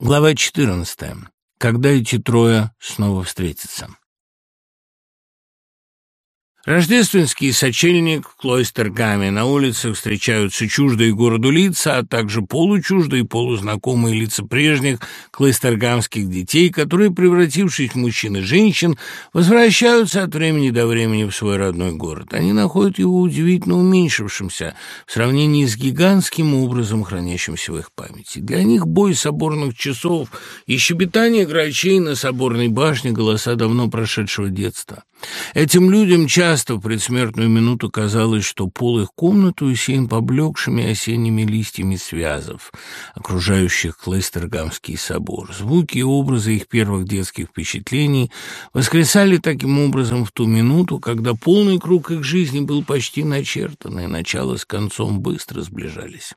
Глава 14. Когда эти трое снова встретятся. Рождественский сочельник Клойстергаме. На улицах встречаются чуждые городу лица, а также получуждые полузнакомые лица прежних клойстергамских детей, которые, превратившись в мужчин и женщин, возвращаются от времени до времени в свой родной город. Они находят его удивительно уменьшившимся в сравнении с гигантским образом, хранящимся в их памяти. Для них бой соборных часов и щебетание грачей на соборной башне голоса давно прошедшего детства. Этим людям часто в предсмертную минуту казалось, что пол их комнаты усеян поблекшими осенними листьями связов, окружающих Клейстергамский собор. Звуки и образы их первых детских впечатлений воскресали таким образом в ту минуту, когда полный круг их жизни был почти начертан, и начало с концом быстро сближались.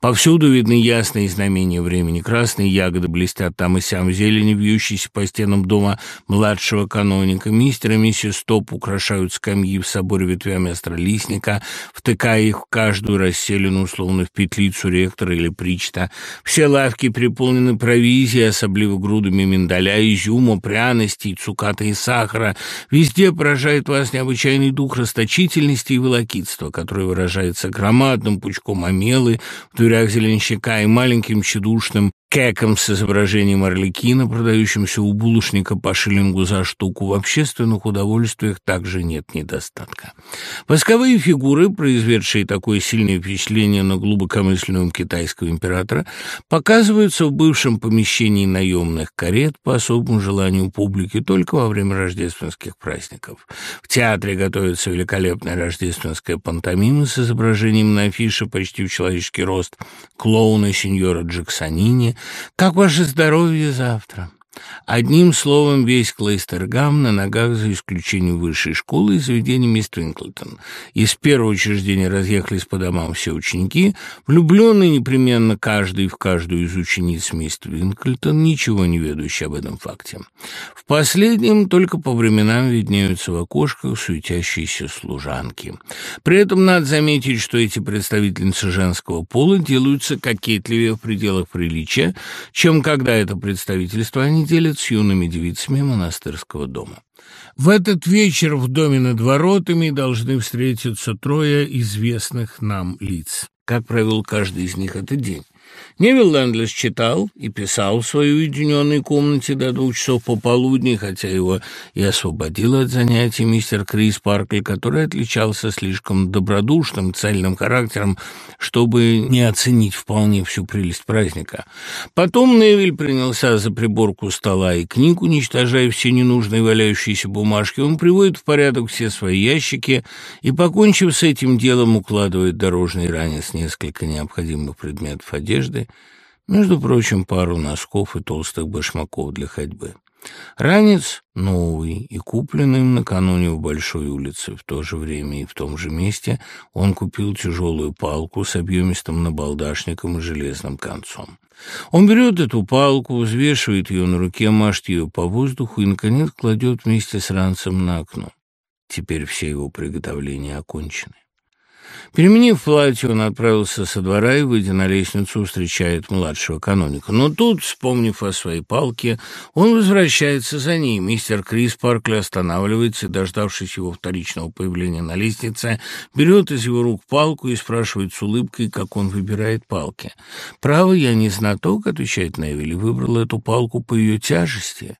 Повсюду видны ясные знамения времени. Красные ягоды блестят там и сям, зелени, вьющиеся по стенам дома младшего каноника. Мистер и миссис Топ украшают скамьи в соборе ветвями астролистника, втыкая их в каждую расселенную, словно в петлицу ректора или причта. Все лавки переполнены провизией, особливо грудами миндаля, изюма, пряностей, цуката и сахара. Везде поражает вас необычайный дух расточительности и волокитства, который выражается громадным пучком омелы, в дверях зеленщика и маленьким тщедушным кеком с изображением орликина, продающимся у булочника по шиллингу за штуку. В общественных удовольствиях также нет недостатка. Восковые фигуры, произведшие такое сильное впечатление на глубокомысленного китайского императора, показываются в бывшем помещении наемных карет по особому желанию публики только во время рождественских праздников. В театре готовится великолепная рождественская пантомима с изображением на афише почти в человеческий рост клоуна сеньора Джексонини, как ваше здоровье завтра? Одним словом, весь Клейстергам на ногах, за исключением высшей школы и заведения мисс Твинклтон. Из первого учреждения разъехались по домам все ученики, влюбленные непременно каждый в каждую из учениц мисс Твинклтон, ничего не ведущие об этом факте. В последнем только по временам виднеются в окошках суетящиеся служанки. При этом надо заметить, что эти представительницы женского пола делаются кокетливее в пределах приличия, чем когда это представительство они делят с юными девицами монастырского дома. В этот вечер в доме над воротами должны встретиться трое известных нам лиц. Как провел каждый из них этот день? Невилл Лэндлес читал и писал в своей уединенной комнате до двух часов пополудни, хотя его и освободил от занятий мистер Крис Паркли, который отличался слишком добродушным, цельным характером, чтобы не оценить вполне всю прелесть праздника. Потом Невиль принялся за приборку стола и книг, уничтожая все ненужные валяющиеся бумажки. Он приводит в порядок все свои ящики и, покончив с этим делом, укладывает дорожный ранец несколько необходимых предметов одежды, между прочим, пару носков и толстых башмаков для ходьбы. Ранец новый и купленный накануне в Большой улице. В то же время и в том же месте он купил тяжелую палку с объемистым набалдашником и железным концом. Он берет эту палку, взвешивает ее на руке, машет ее по воздуху и, наконец, кладет вместе с ранцем на окно. Теперь все его приготовления окончены. Переменив платье, он отправился со двора и, выйдя на лестницу, встречает младшего каноника. Но тут, вспомнив о своей палке, он возвращается за ней. Мистер Крис Паркли останавливается, дождавшись его вторичного появления на лестнице, берет из его рук палку и спрашивает с улыбкой, как он выбирает палки. «Право, я не знаток», — отвечает Невиль, — «выбрал эту палку по ее тяжести».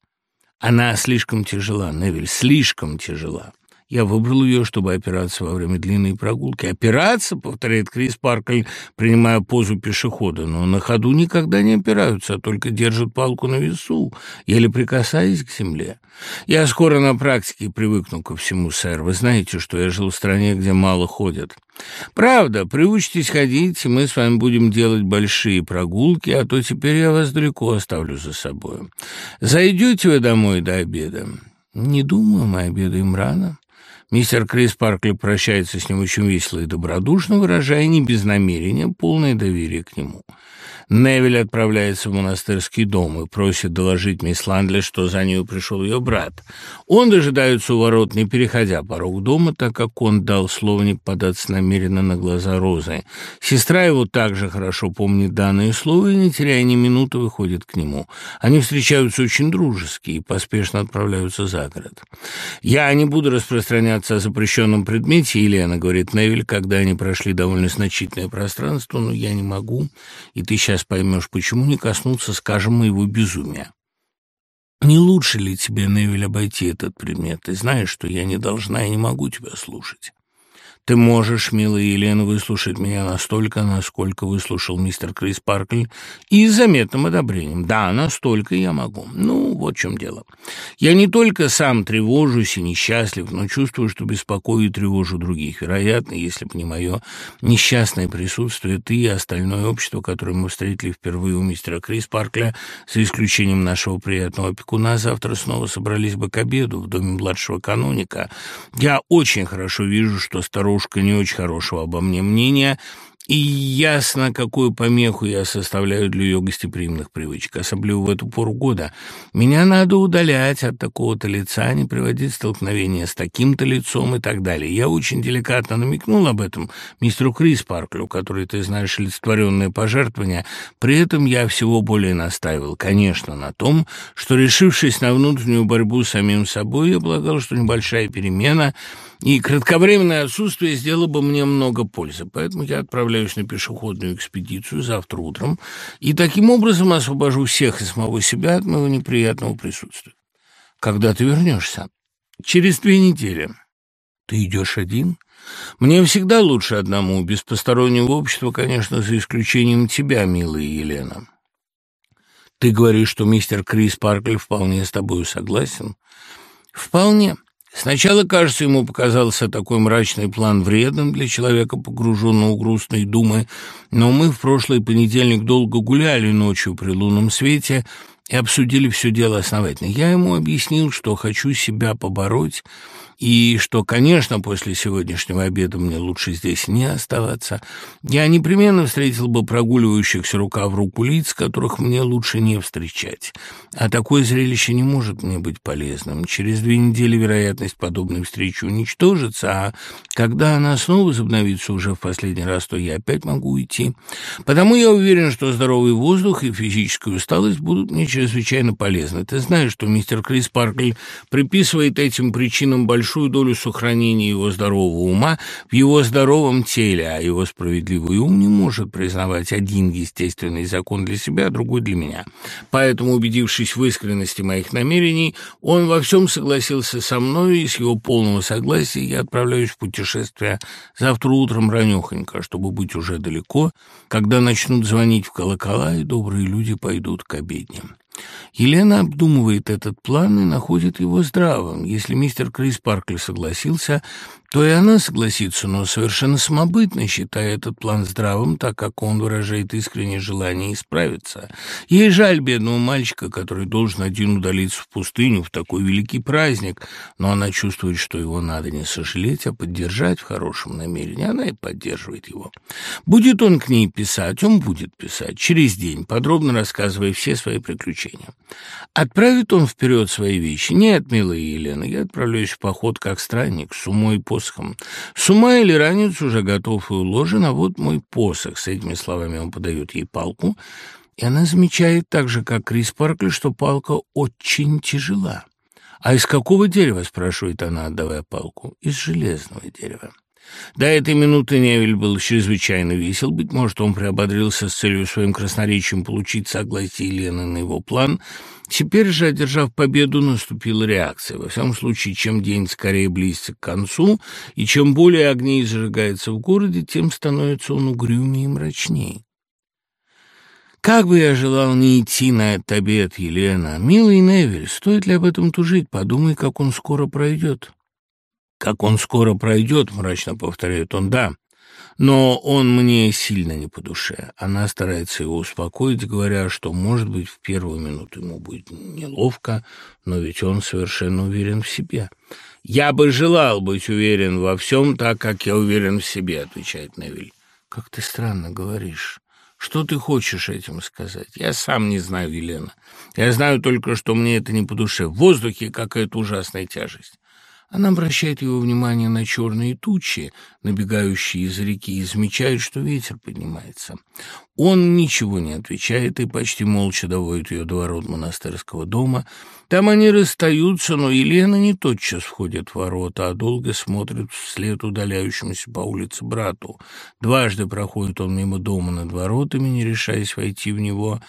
«Она слишком тяжела, Невиль, слишком тяжела». Я выбрал ее, чтобы опираться во время длинной прогулки. «Опираться?» — повторяет Крис Паркль, принимая позу пешехода. «Но на ходу никогда не опираются, а только держат палку на весу, еле прикасаясь к земле. Я скоро на практике привыкну ко всему, сэр. Вы знаете, что я жил в стране, где мало ходят». «Правда, приучитесь ходить, и мы с вами будем делать большие прогулки, а то теперь я вас далеко оставлю за собой. Зайдете вы домой до обеда?» «Не думаю, мы обедаем рано». Мистер Крис Паркли прощается с ним очень весело и добродушно, выражая не без намерения полное доверие к нему. Невиль отправляется в монастырский дом и просит доложить мисс Ландли, что за нею пришел ее брат. Он дожидается у ворот, не переходя порог дома, так как он дал слово не податься намеренно на глаза Розы. Сестра его также хорошо помнит данное слово и, не теряя ни минуты, выходит к нему. Они встречаются очень дружески и поспешно отправляются за город. «Я не буду распространяться о запрещенном предмете, Елена», — говорит Невиль, когда они прошли довольно значительное пространство, «но я не могу, и ты сейчас поймешь, почему не коснуться, скажем, моего безумия». «Не лучше ли тебе, Невиль, обойти этот предмет? Ты знаешь, что я не должна и не могу тебя слушать». Ты можешь, милая Елена, выслушать меня настолько, насколько выслушал мистер Крис Паркль, и с заметным одобрением. Да, настолько я могу. Ну, вот в чем дело. Я не только сам тревожусь и несчастлив, но чувствую, что беспокою и тревожу других. Вероятно, если бы не мое несчастное присутствие, ты и остальное общество, которое мы встретили впервые у мистера Крис Паркля, за исключением нашего приятного опекуна, завтра снова собрались бы к обеду в доме младшего каноника. Я очень хорошо вижу, что старушка старушка не очень хорошего обо мне мнения, и ясно, какую помеху я составляю для ее гостеприимных привычек, особенно в эту пору года. Меня надо удалять от такого-то лица, не приводить столкновения с таким-то лицом и так далее. Я очень деликатно намекнул об этом мистеру Крис Парклю, который, ты знаешь, олицетворенное пожертвование. При этом я всего более настаивал, конечно, на том, что, решившись на внутреннюю борьбу с самим собой, я полагал, что небольшая перемена и кратковременное отсутствие сделало бы мне много пользы. Поэтому я отправляю отправляюсь на пешеходную экспедицию завтра утром и таким образом освобожу всех и самого себя от моего неприятного присутствия. Когда ты вернешься? Через две недели. Ты идешь один? Мне всегда лучше одному, без постороннего общества, конечно, за исключением тебя, милая Елена. Ты говоришь, что мистер Крис Паркль вполне с тобой согласен? Вполне. Сначала, кажется, ему показался такой мрачный план вредным для человека, погруженного в грустные думы, но мы в прошлый понедельник долго гуляли ночью при лунном свете и обсудили все дело основательно. Я ему объяснил, что хочу себя побороть, и что, конечно, после сегодняшнего обеда мне лучше здесь не оставаться. Я непременно встретил бы прогуливающихся рука в руку лиц, которых мне лучше не встречать. А такое зрелище не может мне быть полезным. Через две недели вероятность подобной встречи уничтожится, а когда она снова возобновится уже в последний раз, то я опять могу уйти. Потому я уверен, что здоровый воздух и физическая усталость будут мне чрезвычайно полезны. Ты знаешь, что мистер Крис Паркли приписывает этим причинам большую большую долю сохранения его здорового ума в его здоровом теле, а его справедливый ум не может признавать один естественный закон для себя, а другой для меня. Поэтому, убедившись в искренности моих намерений, он во всем согласился со мной, и с его полного согласия я отправляюсь в путешествие завтра утром ранехонько, чтобы быть уже далеко, когда начнут звонить в колокола, и добрые люди пойдут к обедням. Елена обдумывает этот план и находит его здравым. Если мистер Крис Паркли согласился, то и она согласится, но совершенно самобытно, считая этот план здравым, так как он выражает искреннее желание исправиться. Ей жаль бедного мальчика, который должен один удалиться в пустыню в такой великий праздник, но она чувствует, что его надо не сожалеть, а поддержать в хорошем намерении. Она и поддерживает его. Будет он к ней писать, он будет писать через день, подробно рассказывая все свои приключения. Отправит он вперед свои вещи? Нет, милая Елена, я отправляюсь в поход как странник, с умой по посохом. С ума или ранец уже готов и уложен, а вот мой посох. С этими словами он подает ей палку, и она замечает так же, как Крис Паркли, что палка очень тяжела. «А из какого дерева?» — спрашивает она, отдавая палку. «Из железного дерева». До этой минуты Невель был чрезвычайно весел. Быть может, он приободрился с целью своим красноречием получить согласие Елены на его план — Теперь же, одержав победу, наступила реакция. Во всяком случае, чем день скорее близится к концу, и чем более огней зажигается в городе, тем становится он угрюмее и мрачнее. Как бы я желал не идти на этот обед, Елена. Милый Невель, стоит ли об этом тужить? Подумай, как он скоро пройдет. Как он скоро пройдет, мрачно повторяет он, да. Но он мне сильно не по душе. Она старается его успокоить, говоря, что, может быть, в первую минуту ему будет неловко, но ведь он совершенно уверен в себе. «Я бы желал быть уверен во всем так, как я уверен в себе», — отвечает Невиль. «Как ты странно говоришь. Что ты хочешь этим сказать? Я сам не знаю, Елена. Я знаю только, что мне это не по душе. В воздухе какая-то ужасная тяжесть. Она обращает его внимание на черные тучи, набегающие из реки, и замечает, что ветер поднимается. Он ничего не отвечает и почти молча доводит ее до ворот монастырского дома. Там они расстаются, но Елена не тотчас входит в ворота, а долго смотрит вслед удаляющемуся по улице брату. Дважды проходит он мимо дома над воротами, не решаясь войти в него.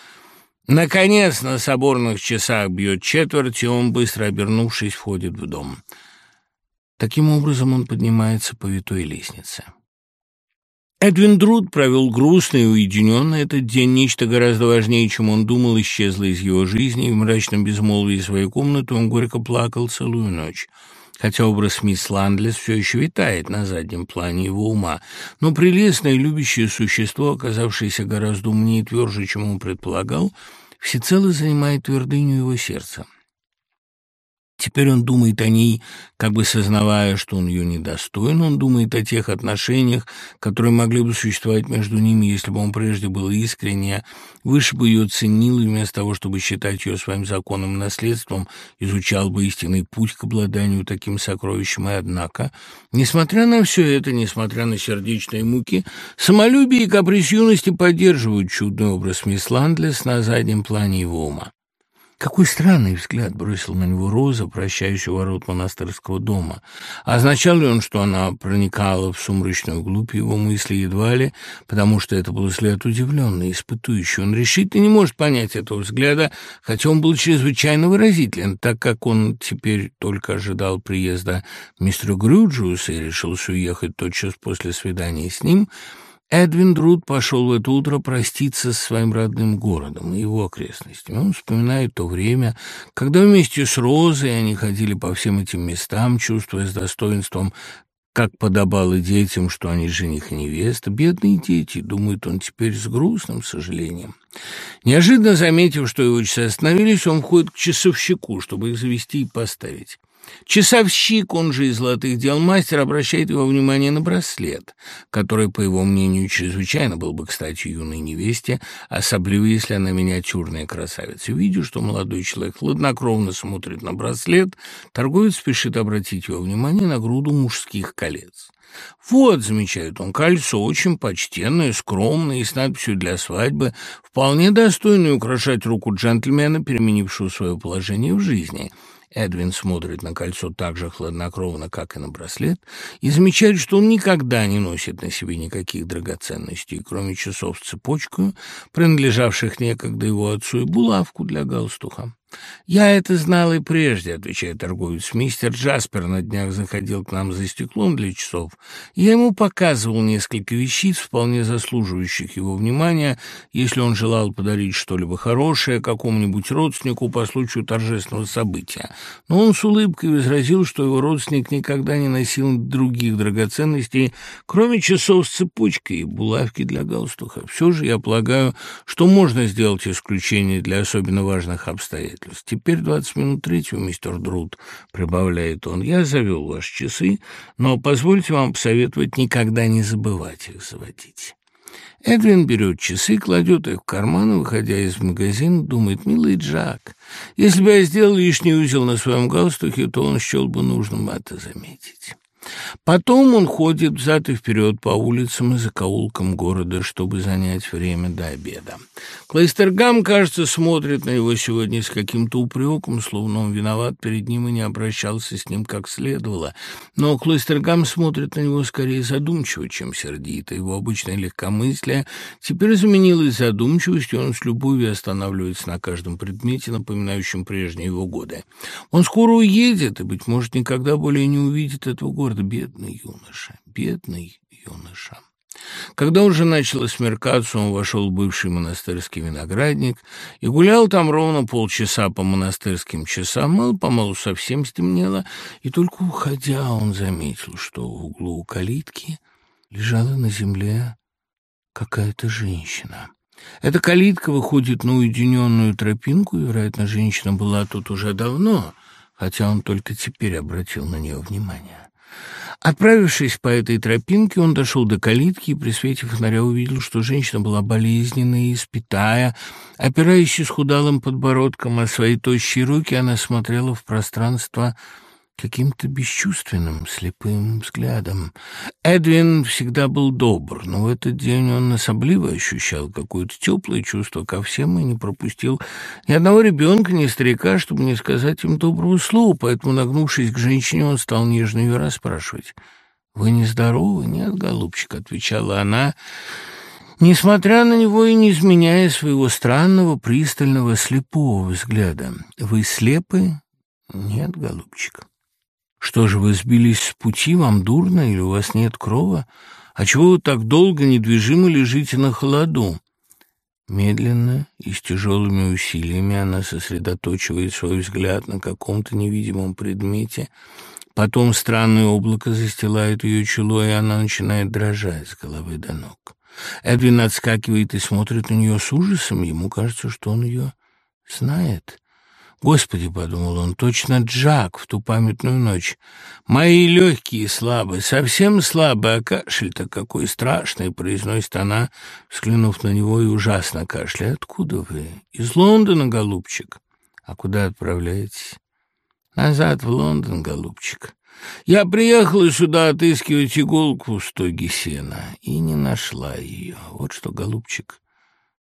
Наконец, на соборных часах бьет четверть, и он, быстро обернувшись, входит в дом. Таким образом он поднимается по витой лестнице. Эдвин Друд провел грустный и уединенно этот день. Нечто гораздо важнее, чем он думал, исчезло из его жизни, и в мрачном безмолвии своей комнаты он горько плакал целую ночь. Хотя образ мисс Ландлес все еще витает на заднем плане его ума, но прелестное любящее существо, оказавшееся гораздо умнее и тверже, чем он предполагал, всецело занимает твердыню его сердца. Теперь он думает о ней, как бы сознавая, что он ее недостоин. Он думает о тех отношениях, которые могли бы существовать между ними, если бы он прежде был искренне, выше бы ее ценил, и вместо того, чтобы считать ее своим законным наследством, изучал бы истинный путь к обладанию таким сокровищем. И однако, несмотря на все это, несмотря на сердечные муки, самолюбие и каприз юности поддерживают чудный образ мисс Ландлес на заднем плане его ума. Какой странный взгляд бросил на него Роза, прощающая ворот монастырского дома. Означал ли он, что она проникала в сумрачную глубь его мысли едва ли, потому что это был взгляд удивленный, испытующий. Он решительно не может понять этого взгляда, хотя он был чрезвычайно выразителен, так как он теперь только ожидал приезда мистера Грюджиуса и решился уехать тотчас после свидания с ним — Эдвин Друд пошел в это утро проститься со своим родным городом и его окрестностями. Он вспоминает то время, когда вместе с Розой они ходили по всем этим местам, чувствуя с достоинством, как подобало детям, что они жених и невеста. Бедные дети, думает он теперь с грустным сожалением. Неожиданно заметив, что его часы остановились, он входит к часовщику, чтобы их завести и поставить. Часовщик, он же из золотых дел мастер, обращает его внимание на браслет, который, по его мнению, чрезвычайно был бы, кстати, юной невесте, особливо, если она миниатюрная красавица. Видя, что молодой человек хладнокровно смотрит на браслет, торговец спешит обратить его внимание на груду мужских колец. «Вот», — замечает он, — «кольцо очень почтенное, скромное и с надписью «для свадьбы», вполне достойное украшать руку джентльмена, переменившего свое положение в жизни». Эдвин смотрит на кольцо так же хладнокровно, как и на браслет, и замечает, что он никогда не носит на себе никаких драгоценностей, кроме часов с цепочкой, принадлежавших некогда его отцу, и булавку для галстуха. «Я это знал и прежде», — отвечает торговец. «Мистер Джаспер на днях заходил к нам за стеклом для часов. Я ему показывал несколько вещиц, вполне заслуживающих его внимания, если он желал подарить что-либо хорошее какому-нибудь родственнику по случаю торжественного события. Но он с улыбкой возразил, что его родственник никогда не носил других драгоценностей, кроме часов с цепочкой и булавки для галстука. Все же я полагаю, что можно сделать исключение для особенно важных обстоятельств обстоятельств. Теперь двадцать минут третьего, мистер Друд, прибавляет он. Я завел ваши часы, но позвольте вам посоветовать никогда не забывать их заводить. Эдвин берет часы, кладет их в карман выходя из магазина, думает, «Милый Джак, если бы я сделал лишний узел на своем галстуке, то он счел бы нужным это заметить». Потом он ходит взад и вперед по улицам и закоулкам города, чтобы занять время до обеда. Клейстергам, кажется, смотрит на него сегодня с каким-то упреком, словно он виноват перед ним и не обращался с ним как следовало. Но Клейстергам смотрит на него скорее задумчиво, чем сердито. Его обычное легкомыслие теперь заменилось задумчивостью, он с любовью останавливается на каждом предмете, напоминающем прежние его годы. Он скоро уедет и, быть может, никогда более не увидит этого города города, бедный юноша, бедный юноша. Когда уже начало смеркаться, он вошел в бывший монастырский виноградник и гулял там ровно полчаса по монастырским часам. Мало-помалу совсем стемнело, и только уходя он заметил, что в углу у калитки лежала на земле какая-то женщина. Эта калитка выходит на уединенную тропинку, и, вероятно, женщина была тут уже давно, хотя он только теперь обратил на нее внимание. Отправившись по этой тропинке, он дошел до калитки и при свете фонаря увидел, что женщина была болезненная и спитая. Опираясь схудалым подбородком о свои тощие руки, она смотрела в пространство каким-то бесчувственным, слепым взглядом. Эдвин всегда был добр, но в этот день он особливо ощущал какое-то теплое чувство ко всем и не пропустил ни одного ребенка, ни старика, чтобы не сказать им доброго слова, поэтому, нагнувшись к женщине, он стал нежно ее расспрашивать. «Вы нездоровы?» «Нет, голубчик», — отвечала она, несмотря на него и не изменяя своего странного, пристального, слепого взгляда. «Вы слепы?» «Нет, голубчик». Что же, вы сбились с пути, вам дурно или у вас нет крова? А чего вы так долго недвижимо лежите на холоду?» Медленно и с тяжелыми усилиями она сосредоточивает свой взгляд на каком-то невидимом предмете. Потом странное облако застилает ее чело, и она начинает дрожать с головы до ног. Эдвин отскакивает и смотрит на нее с ужасом. Ему кажется, что он ее знает. Господи, — подумал он, — точно Джак в ту памятную ночь. Мои легкие слабые, совсем слабые, а кашель-то какой страшный, — произносит она, взглянув на него и ужасно кашляя. Откуда вы? Из Лондона, голубчик? А куда отправляетесь? Назад в Лондон, голубчик. Я приехала сюда отыскивать иголку в стоге сена и не нашла ее. Вот что, голубчик,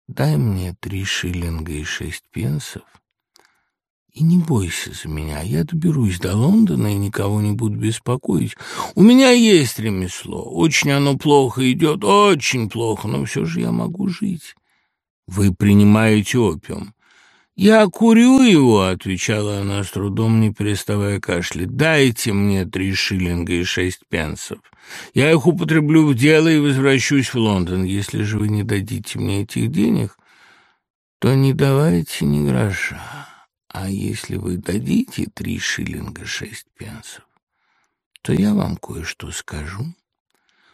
дай мне три шиллинга и шесть пенсов, и не бойся за меня, я доберусь до Лондона и никого не буду беспокоить. У меня есть ремесло, очень оно плохо идет, очень плохо, но все же я могу жить. Вы принимаете опиум. «Я курю его», — отвечала она с трудом, не переставая кашлять. «Дайте мне три шиллинга и шесть пенсов. Я их употреблю в дело и возвращусь в Лондон. Если же вы не дадите мне этих денег, то не давайте ни гроша». А если вы дадите три шиллинга шесть пенсов, то я вам кое-что скажу.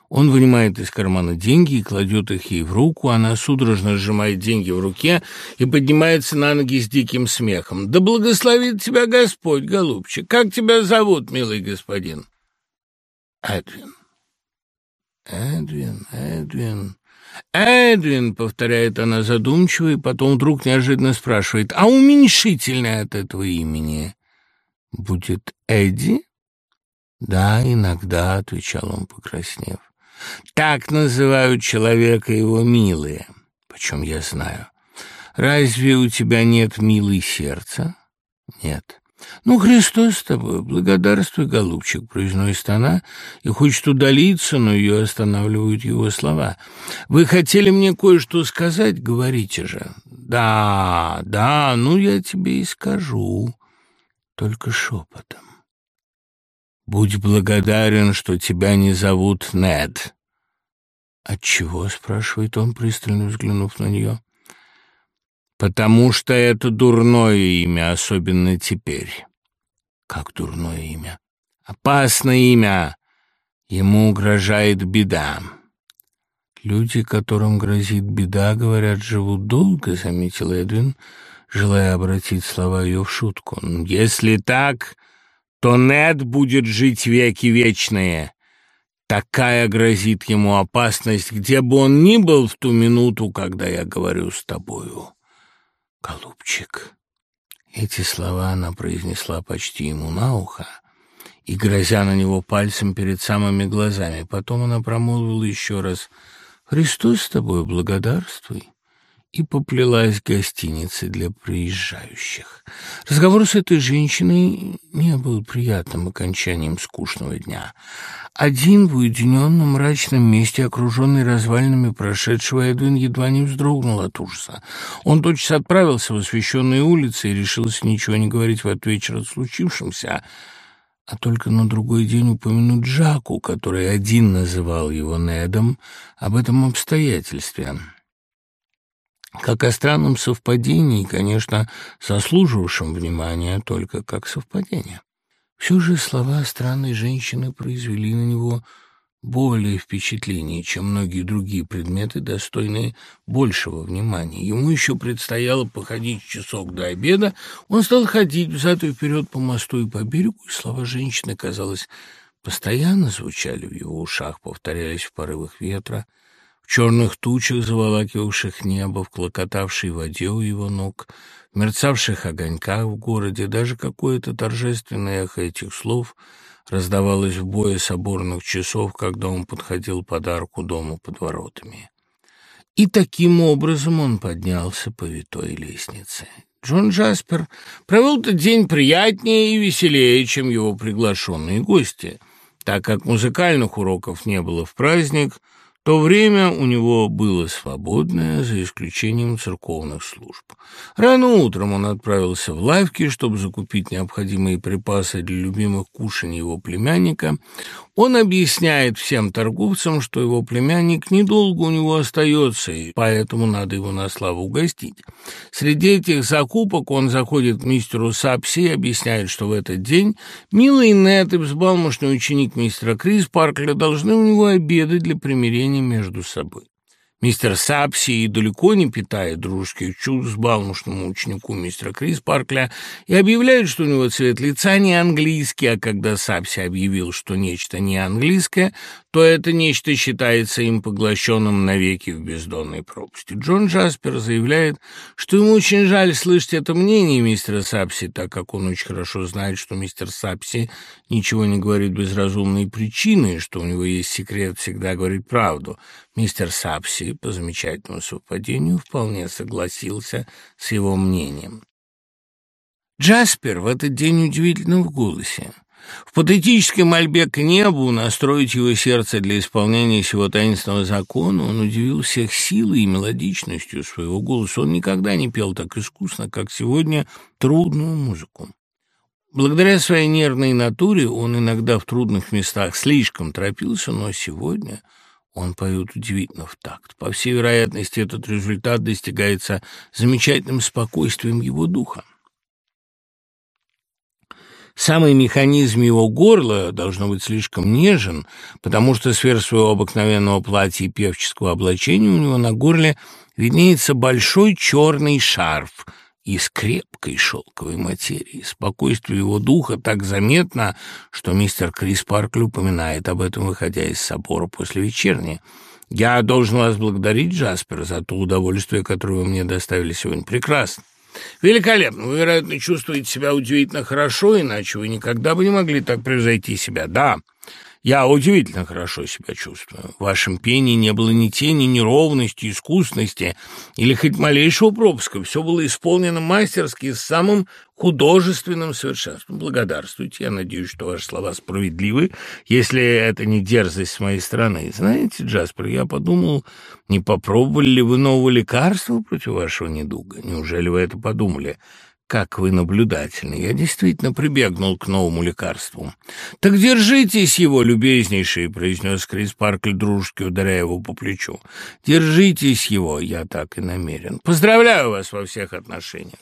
Он вынимает из кармана деньги и кладет их ей в руку. Она судорожно сжимает деньги в руке и поднимается на ноги с диким смехом. «Да благословит тебя Господь, голубчик! Как тебя зовут, милый господин?» «Эдвин». «Эдвин, Эдвин». «Эдвин», — повторяет она задумчиво, и потом вдруг неожиданно спрашивает, «А уменьшительное от этого имени будет Эдди?» «Да, иногда», — отвечал он, покраснев. «Так называют человека его милые, почем я знаю. Разве у тебя нет милой сердца?» «Нет». «Ну, Христос с тобой, благодарствуй, голубчик», — произносит она, и хочет удалиться, но ее останавливают его слова. «Вы хотели мне кое-что сказать? Говорите же». «Да, да, ну я тебе и скажу, только шепотом». «Будь благодарен, что тебя не зовут Нед». «Отчего?» — спрашивает он, пристально взглянув на нее. «Потому что это дурное имя, особенно теперь». «Как дурное имя?» «Опасное имя. Ему угрожает беда». «Люди, которым грозит беда, говорят, живут долго», — заметил Эдвин, желая обратить слова ее в шутку. «Если так, то Нед будет жить веки вечные. Такая грозит ему опасность, где бы он ни был в ту минуту, когда я говорю с тобою». «Голубчик!» Эти слова она произнесла почти ему на ухо и, грозя на него пальцем перед самыми глазами, потом она промолвила еще раз «Христос с тобой, благодарствуй!» И поплелась к гостинице для приезжающих. Разговор с этой женщиной не был приятным окончанием скучного дня. Один в уединенном мрачном месте, окруженный развалинами прошедшего, Эдвин едва не вздрогнул от ужаса. Он тотчас отправился в освещенные улицы и решился ничего не говорить в вечер о случившемся, а только на другой день упомянуть Джаку, который один называл его Недом, об этом обстоятельстве как о странном совпадении, конечно, заслуживавшем внимания только как совпадение. Все же слова странной женщины произвели на него более впечатление, чем многие другие предметы, достойные большего внимания. Ему еще предстояло походить часок до обеда. Он стал ходить взад и вперед по мосту и по берегу, и слова женщины, казалось, постоянно звучали в его ушах, повторялись в порывах ветра, черных тучах, заволакивавших небо, в клокотавшей воде у его ног, в мерцавших огоньках в городе, даже какое-то торжественное эхо этих слов раздавалось в бое соборных часов, когда он подходил под арку дома под воротами. И таким образом он поднялся по витой лестнице. Джон Джаспер провел этот день приятнее и веселее, чем его приглашенные гости. Так как музыкальных уроков не было в праздник, то время у него было свободное, за исключением церковных служб. Рано утром он отправился в лавки, чтобы закупить необходимые припасы для любимых кушаний его племянника. Он объясняет всем торговцам, что его племянник недолго у него остается, и поэтому надо его на славу угостить. Среди этих закупок он заходит к мистеру Сапси и объясняет, что в этот день милый Нет и взбалмошный ученик мистера Крис Паркля должны у него обедать для примирения между собой. Мистер Сапси, далеко не питая дружеских чувств балмушному ученику мистера Крис Паркля, и объявляет, что у него цвет лица не английский, а когда Сапси объявил, что нечто не английское, то это нечто считается им поглощенным навеки в бездонной пропасти. Джон Джаспер заявляет, что ему очень жаль слышать это мнение мистера Сапси, так как он очень хорошо знает, что мистер Сапси ничего не говорит без разумной причины, что у него есть секрет всегда говорить правду. Мистер Сапси, по замечательному совпадению, вполне согласился с его мнением. Джаспер в этот день удивительно в голосе. В патетической мольбе к небу настроить его сердце для исполнения сего таинственного закона он удивил всех силой и мелодичностью своего голоса. Он никогда не пел так искусно, как сегодня, трудную музыку. Благодаря своей нервной натуре он иногда в трудных местах слишком торопился, но сегодня он поет удивительно в такт. По всей вероятности, этот результат достигается замечательным спокойствием его духа. Самый механизм его горла должно быть слишком нежен, потому что сверх своего обыкновенного платья и певческого облачения у него на горле виднеется большой черный шарф — из крепкой шелковой материи. Спокойствие его духа так заметно, что мистер Крис Паркли упоминает об этом, выходя из собора после вечерни. «Я должен вас благодарить, Джаспер, за то удовольствие, которое вы мне доставили сегодня. Прекрасно. Великолепно. Вы, вероятно, чувствуете себя удивительно хорошо, иначе вы никогда бы не могли так превзойти себя. Да». Я удивительно хорошо себя чувствую. В вашем пении не было ни тени, ни ровности, искусности или хоть малейшего пропуска. Все было исполнено мастерски с самым художественным совершенством. Благодарствуйте. Я надеюсь, что ваши слова справедливы, если это не дерзость с моей стороны. Знаете, Джаспер, я подумал, не попробовали ли вы нового лекарства против вашего недуга? Неужели вы это подумали?» Как вы наблюдательны. Я действительно прибегнул к новому лекарству. Так держитесь его, любезнейший, произнес Крис Паркль дружески, ударяя его по плечу. Держитесь его, я так и намерен. Поздравляю вас во всех отношениях.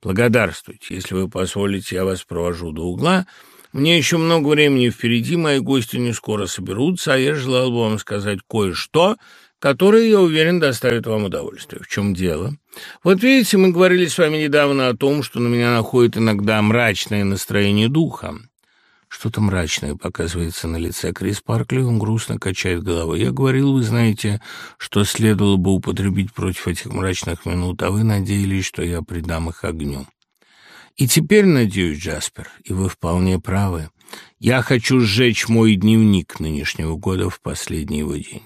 Благодарствуйте. Если вы позволите, я вас провожу до угла. Мне еще много времени впереди, мои гости не скоро соберутся, а я желал бы вам сказать кое-что, которые, я уверен, доставят вам удовольствие. В чем дело? Вот видите, мы говорили с вами недавно о том, что на меня находит иногда мрачное настроение духа. Что-то мрачное показывается на лице Крис Паркли, он грустно качает головой. Я говорил, вы знаете, что следовало бы употребить против этих мрачных минут, а вы надеялись, что я придам их огню. И теперь, надеюсь, Джаспер, и вы вполне правы, я хочу сжечь мой дневник нынешнего года в последний его день.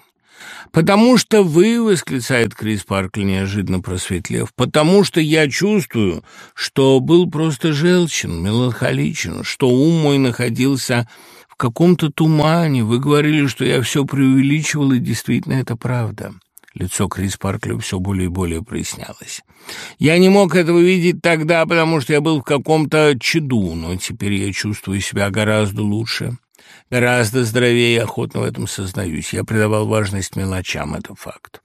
«Потому что вы», — восклицает Крис Паркли, неожиданно просветлев, «потому что я чувствую, что был просто желчен, меланхоличен, что ум мой находился в каком-то тумане. Вы говорили, что я все преувеличивал, и действительно это правда». Лицо Крис Паркли все более и более прояснялось. «Я не мог этого видеть тогда, потому что я был в каком-то чаду, но теперь я чувствую себя гораздо лучше». Гораздо здоровее и охотно в этом сознаюсь. Я придавал важность мелочам, это факт.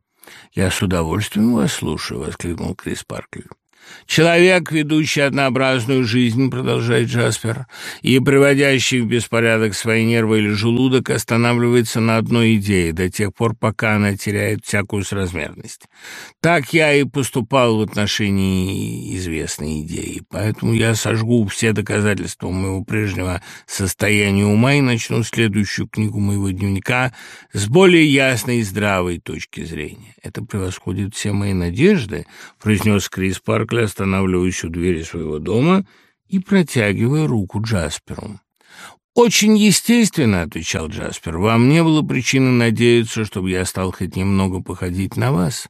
«Я с удовольствием вас слушаю», — воскликнул Крис Паркли. Человек, ведущий однообразную жизнь, продолжает Джаспер, и приводящий в беспорядок свои нервы или желудок, останавливается на одной идее до тех пор, пока она теряет всякую соразмерность. Так я и поступал в отношении известной идеи, поэтому я сожгу все доказательства моего прежнего состояния ума и начну следующую книгу моего дневника с более ясной и здравой точки зрения. Это превосходит все мои надежды, произнес Крис Паркли, останавливаясь у двери своего дома и протягивая руку Джасперу. «Очень естественно», — отвечал Джаспер. «Вам не было причины надеяться, чтобы я стал хоть немного походить на вас.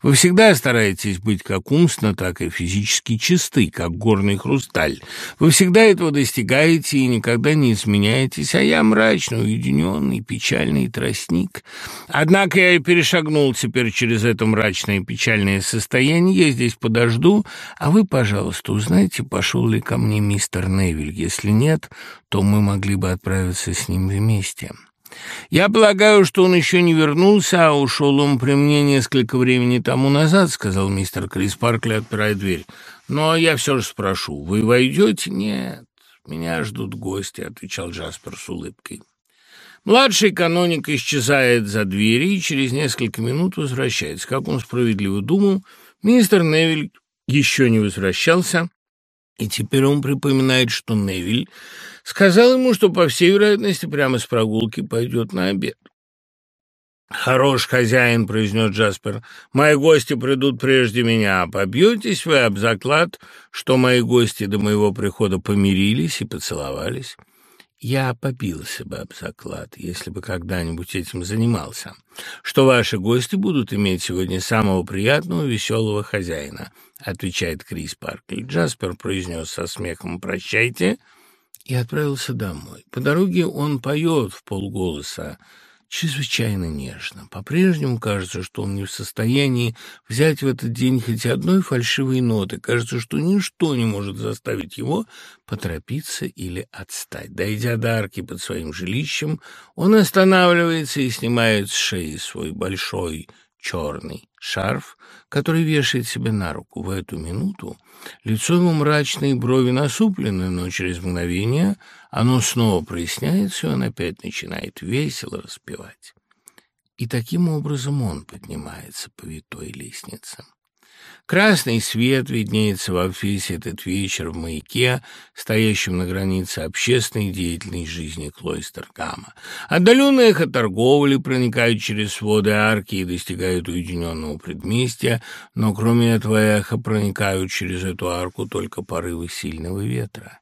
Вы всегда стараетесь быть как умственно, так и физически чисты, как горный хрусталь. Вы всегда этого достигаете и никогда не изменяетесь, а я мрачный, уединенный, печальный тростник. Однако я и перешагнул теперь через это мрачное и печальное состояние. Я здесь подожду, а вы, пожалуйста, узнайте, пошел ли ко мне мистер Невиль. Если нет, то мы могли бы отправиться с ним вместе. «Я полагаю, что он еще не вернулся, а ушел он при мне несколько времени тому назад», — сказал мистер Крис Паркли, отпирая дверь. «Но я все же спрошу, вы войдете?» «Нет, меня ждут гости», — отвечал Джаспер с улыбкой. Младший каноник исчезает за дверью и через несколько минут возвращается. Как он справедливо думал, мистер Невиль еще не возвращался, и теперь он припоминает, что Невиль сказал ему, что, по всей вероятности, прямо с прогулки пойдет на обед. «Хорош хозяин», — произнес Джаспер, — «мои гости придут прежде меня. Побьетесь вы об заклад, что мои гости до моего прихода помирились и поцеловались?» Я побился бы об заклад, если бы когда-нибудь этим занимался, что ваши гости будут иметь сегодня самого приятного, веселого хозяина, отвечает Крис Паркли. Джаспер произнес со смехом «прощайте» и отправился домой. По дороге он поет в полголоса, чрезвычайно нежно. По-прежнему кажется, что он не в состоянии взять в этот день хоть одной фальшивой ноты. Кажется, что ничто не может заставить его поторопиться или отстать. Дойдя до арки под своим жилищем, он останавливается и снимает с шеи свой большой черный шарф, который вешает себе на руку. В эту минуту лицо ему мрачное, брови насуплены, но через мгновение оно снова проясняется, и он опять начинает весело распевать. И таким образом он поднимается по витой лестнице. Красный свет виднеется во весь этот вечер в маяке, стоящем на границе общественной деятельной жизни Клойстергама. Отдаленные эхо торговли проникают через своды арки и достигают уединенного предместья, но кроме этого эха проникают через эту арку только порывы сильного ветра.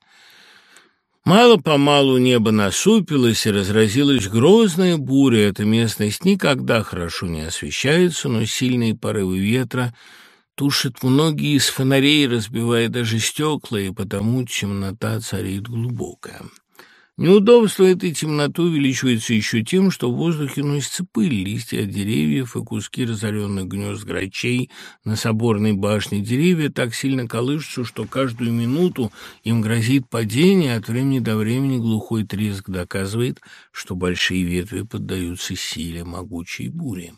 Мало-помалу небо насупилось и разразилась грозная буря. Эта местность никогда хорошо не освещается, но сильные порывы ветра — тушит многие из фонарей, разбивая даже стекла, и потому темнота царит глубокая. Неудобство этой темноты увеличивается еще тем, что в воздухе носится пыль, листья от деревьев и куски разоренных гнезд грачей на соборной башне. Деревья так сильно колышутся, что каждую минуту им грозит падение, от времени до времени глухой треск доказывает, что большие ветви поддаются силе могучей бури.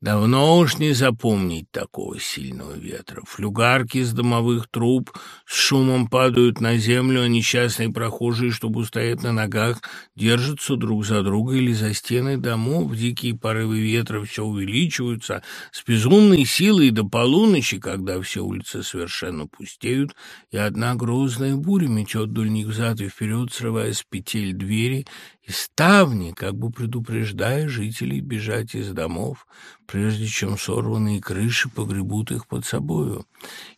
Давно уж не запомнить такого сильного ветра. Флюгарки из домовых труб с шумом падают на землю, а несчастные прохожие, чтобы устоять на ногах, держатся друг за друга или за стены домов. Дикие порывы ветра все увеличиваются с безумной силой до полуночи, когда все улицы совершенно пустеют, и одна грозная буря метет вдоль них взад и вперед, срывая с петель двери и ставни, как бы предупреждая жителей бежать из домов, прежде чем сорванные крыши погребут их под собою.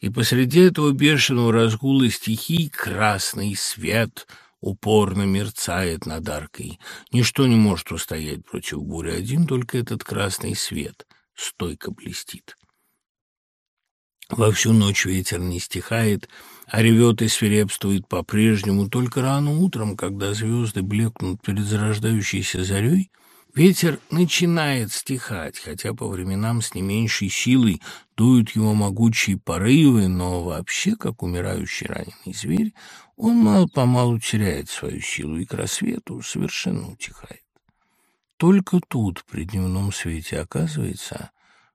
И посреди этого бешеного разгула стихий красный свет упорно мерцает над аркой. Ничто не может устоять против бури, один только этот красный свет стойко блестит. Во всю ночь ветер не стихает, а ревет и свирепствует по-прежнему. Только рано утром, когда звезды блекнут перед зарождающейся зарей, ветер начинает стихать, хотя по временам с не меньшей силой дуют его могучие порывы, но вообще, как умирающий раненый зверь, он мало-помалу теряет свою силу и к рассвету совершенно утихает. Только тут, при дневном свете, оказывается,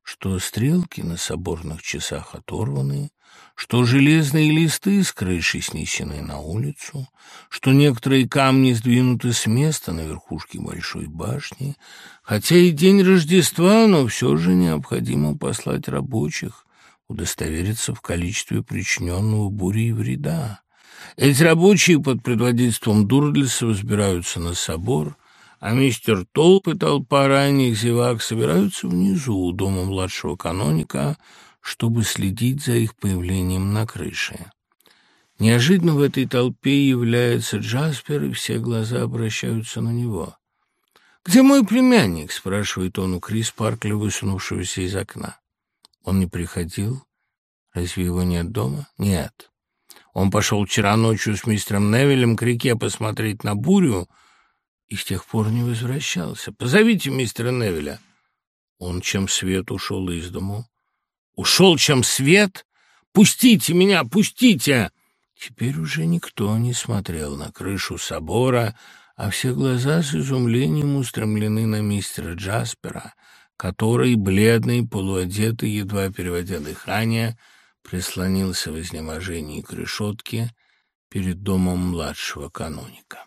что стрелки на соборных часах оторваны, что железные листы с крыши снесены на улицу, что некоторые камни сдвинуты с места на верхушке большой башни, хотя и день Рождества, но все же необходимо послать рабочих, удостовериться в количестве причиненного бурей вреда. Эти рабочие под предводительством Дурдлиса взбираются на собор, а мистер Толп и толпа ранних зевак собираются внизу у дома младшего каноника, чтобы следить за их появлением на крыше. Неожиданно в этой толпе является Джаспер, и все глаза обращаются на него. «Где мой племянник?» — спрашивает он у Крис Паркля, высунувшегося из окна. «Он не приходил? Разве его нет дома?» «Нет. Он пошел вчера ночью с мистером Невилем к реке посмотреть на бурю и с тех пор не возвращался. Позовите мистера Невиля». Он чем свет ушел из дому. Ушел чем свет? Пустите меня, пустите!» Теперь уже никто не смотрел на крышу собора, а все глаза с изумлением устремлены на мистера Джаспера, который, бледный, полуодетый, едва переводя дыхание, прислонился в изнеможении к решетке перед домом младшего каноника.